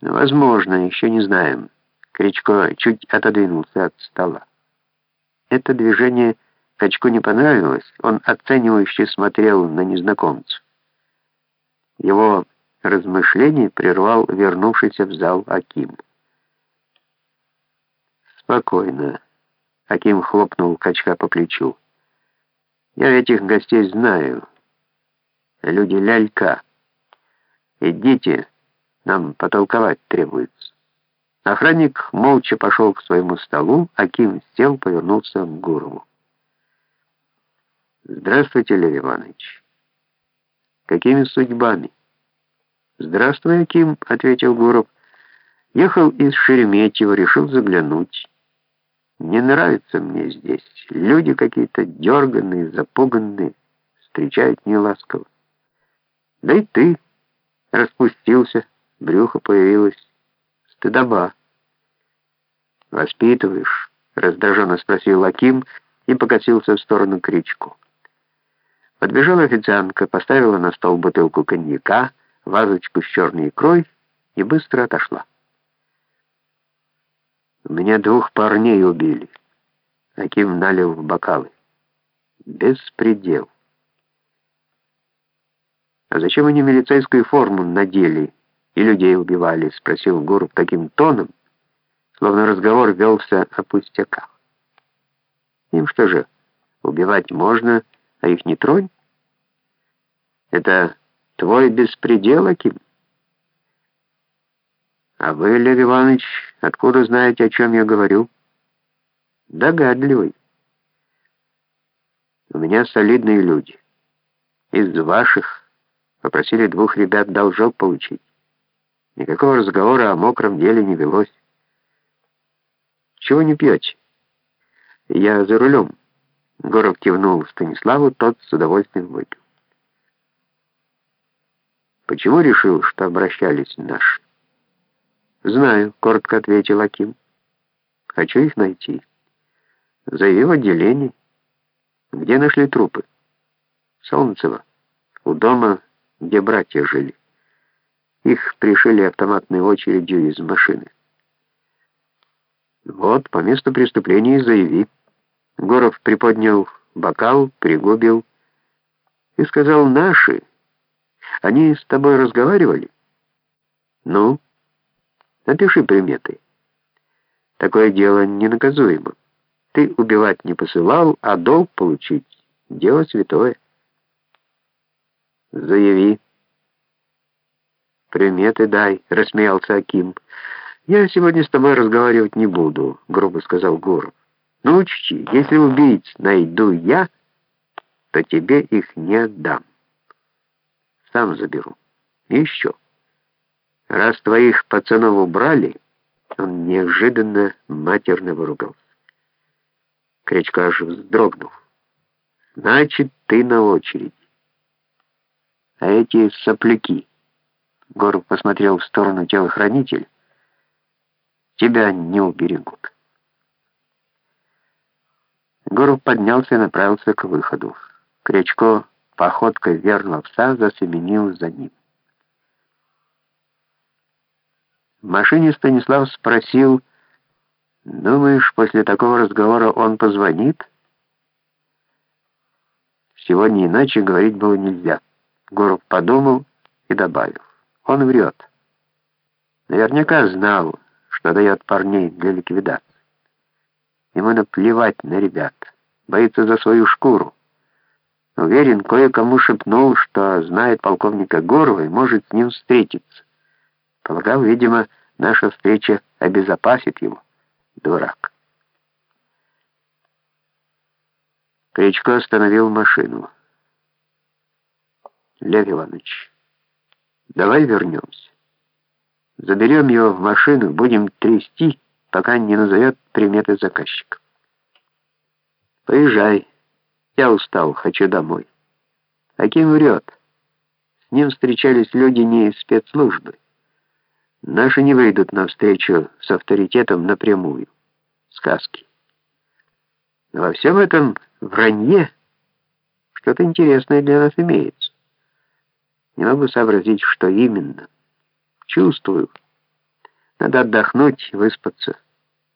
Возможно, еще не знаем. Кричко чуть отодвинулся от стола. Это движение Качку не понравилось, он оценивающе смотрел на незнакомца. Его размышление прервал вернувшийся в зал Аким. «Спокойно», — Аким хлопнул Качка по плечу. «Я этих гостей знаю. Люди лялька. Идите, нам потолковать требуется». Охранник молча пошел к своему столу, Аким сел, повернулся к Гурову. «Здравствуйте, Лев Иванович. Какими судьбами?» «Здравствуй, Аким», — ответил Гуров. «Ехал из Шереметьево, решил заглянуть. Не нравится мне здесь. Люди какие-то дерганные, запуганные, встречают неласково. Да и ты распустился, брюхо появилось. Стыдоба». «Воспитываешь?» — раздраженно спросил Аким и покатился в сторону Кричку. Подбежала официантка, поставила на стол бутылку коньяка, вазочку с черной икрой и быстро отошла. У меня двух парней убили. Аким налил в бокалы. Беспредел. «А зачем они милицейскую форму надели и людей убивали?» — спросил Гуров таким тоном, словно разговор велся о пустяках. «Им что же, убивать можно, а их не тронь?» «Это Твой беспредел, Аким? А вы, Лев Иванович, откуда знаете, о чем я говорю? Догадливый. У меня солидные люди. Из ваших попросили двух ребят должок получить. Никакого разговора о мокром деле не велось. Чего не пьете? Я за рулем. Горов кивнул Станиславу, тот с удовольствием выпил. Почему решил, что обращались наши? Знаю, коротко ответил Аким. Хочу их найти. Заяви в отделении. Где нашли трупы? Солнцево. У дома, где братья жили. Их пришили автоматной очередью из машины. Вот, по месту преступления заяви. Горов приподнял бокал, пригубил и сказал «наши». Они с тобой разговаривали? Ну, напиши приметы. Такое дело ненаказуемо. Ты убивать не посылал, а долг получить — дело святое. Заяви. Приметы дай, рассмеялся Аким. Я сегодня с тобой разговаривать не буду, грубо сказал Гуров. Но учти, если убийц найду я, то тебе их не отдам сам заберу. И еще. Раз твоих пацанов убрали, он неожиданно матерно выругался. Кречко аж вздрогнул. Значит, ты на очереди. А эти сопляки, Горов посмотрел в сторону телохранителя, тебя не уберегут. Горов поднялся и направился к выходу. Кречко походкой верного пса засеменил за ним. В машине Станислав спросил, «Думаешь, после такого разговора он позвонит?» Сегодня иначе говорить было нельзя. Гуров подумал и добавил, «Он врет. Наверняка знал, что дает парней для ликвидации. Ему наплевать на ребят, боится за свою шкуру. Уверен, кое-кому шепнул, что знает полковника Горова и может с ним встретиться. Полагал, видимо, наша встреча обезопасит его. Дурак. Кричко остановил машину. Лев Иванович, давай вернемся. Заберем его в машину, будем трясти, пока не назовет приметы заказчика. Поезжай. Я устал, хочу домой. Аким врет. С ним встречались люди не из спецслужбы. Наши не выйдут навстречу с авторитетом напрямую. Сказки. Но во всем этом вранье что-то интересное для нас имеется. Не могу сообразить, что именно. Чувствую. Надо отдохнуть, выспаться.